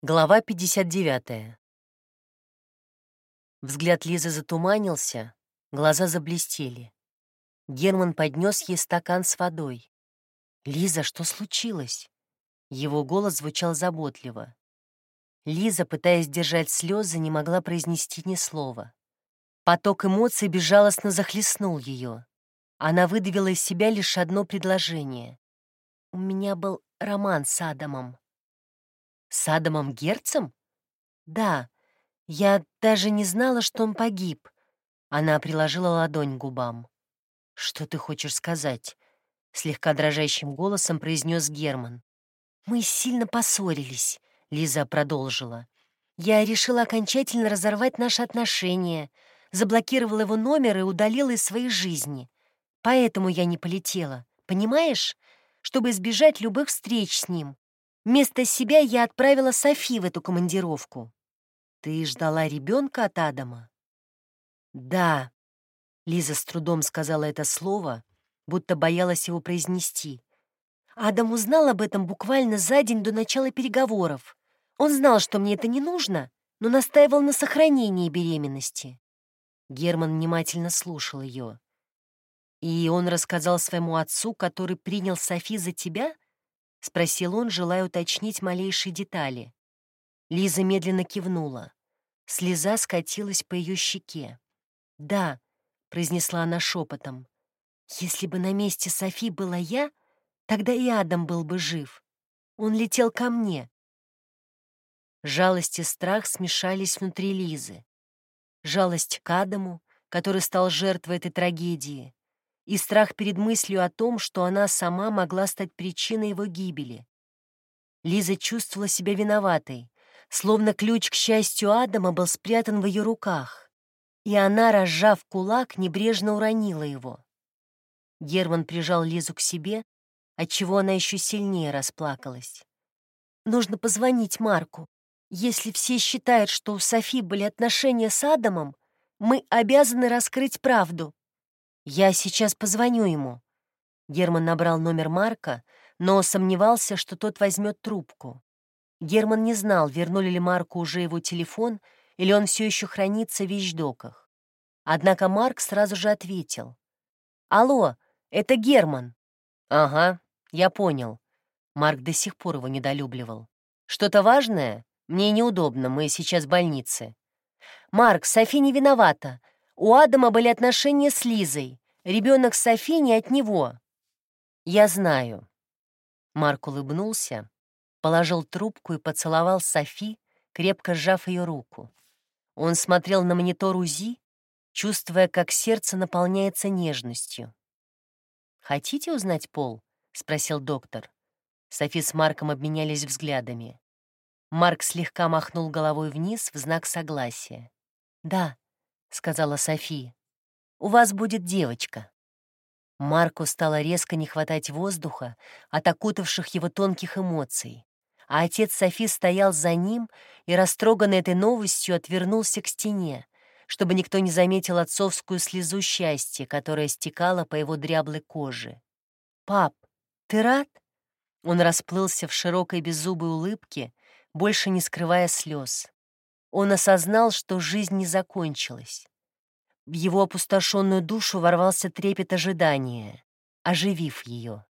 Глава 59. Взгляд Лизы затуманился, глаза заблестели. Герман поднес ей стакан с водой. «Лиза, что случилось?» Его голос звучал заботливо. Лиза, пытаясь держать слезы, не могла произнести ни слова. Поток эмоций безжалостно захлестнул ее. Она выдавила из себя лишь одно предложение. «У меня был роман с Адамом». С Адамом Герцем? Да, я даже не знала, что он погиб. Она приложила ладонь к губам. Что ты хочешь сказать? Слегка дрожащим голосом произнес Герман. Мы сильно поссорились, Лиза продолжила. Я решила окончательно разорвать наши отношения, заблокировала его номер и удалила из своей жизни. Поэтому я не полетела, понимаешь? Чтобы избежать любых встреч с ним. Вместо себя я отправила Софи в эту командировку. Ты ждала ребенка от Адама? Да. Лиза с трудом сказала это слово, будто боялась его произнести. Адам узнал об этом буквально за день до начала переговоров. Он знал, что мне это не нужно, но настаивал на сохранении беременности. Герман внимательно слушал ее. «И он рассказал своему отцу, который принял Софи за тебя?» — спросил он, желая уточнить малейшие детали. Лиза медленно кивнула. Слеза скатилась по ее щеке. «Да», — произнесла она шепотом, — «если бы на месте Софи была я, тогда и Адам был бы жив. Он летел ко мне». Жалость и страх смешались внутри Лизы. Жалость к Адаму, который стал жертвой этой трагедии, и страх перед мыслью о том, что она сама могла стать причиной его гибели. Лиза чувствовала себя виноватой, словно ключ к счастью Адама был спрятан в ее руках, и она, разжав кулак, небрежно уронила его. Герман прижал Лизу к себе, отчего она еще сильнее расплакалась. «Нужно позвонить Марку. Если все считают, что у Софи были отношения с Адамом, мы обязаны раскрыть правду», «Я сейчас позвоню ему». Герман набрал номер Марка, но сомневался, что тот возьмет трубку. Герман не знал, вернули ли Марку уже его телефон, или он все еще хранится в вещдоках. Однако Марк сразу же ответил. «Алло, это Герман». «Ага, я понял». Марк до сих пор его недолюбливал. «Что-то важное? Мне неудобно, мы сейчас в больнице». «Марк, Софи не виновата. У Адама были отношения с Лизой. Ребенок Софи не от него. Я знаю. Марк улыбнулся, положил трубку и поцеловал Софи, крепко сжав ее руку. Он смотрел на монитор УЗИ, чувствуя, как сердце наполняется нежностью. «Хотите узнать пол?» — спросил доктор. Софи с Марком обменялись взглядами. Марк слегка махнул головой вниз в знак согласия. «Да», — сказала София. «У вас будет девочка». Марку стало резко не хватать воздуха от окутавших его тонких эмоций, а отец Софи стоял за ним и, растроганный этой новостью, отвернулся к стене, чтобы никто не заметил отцовскую слезу счастья, которая стекала по его дряблой коже. «Пап, ты рад?» Он расплылся в широкой беззубой улыбке, больше не скрывая слез. Он осознал, что жизнь не закончилась. В его опустошенную душу ворвался трепет ожидания, оживив ее.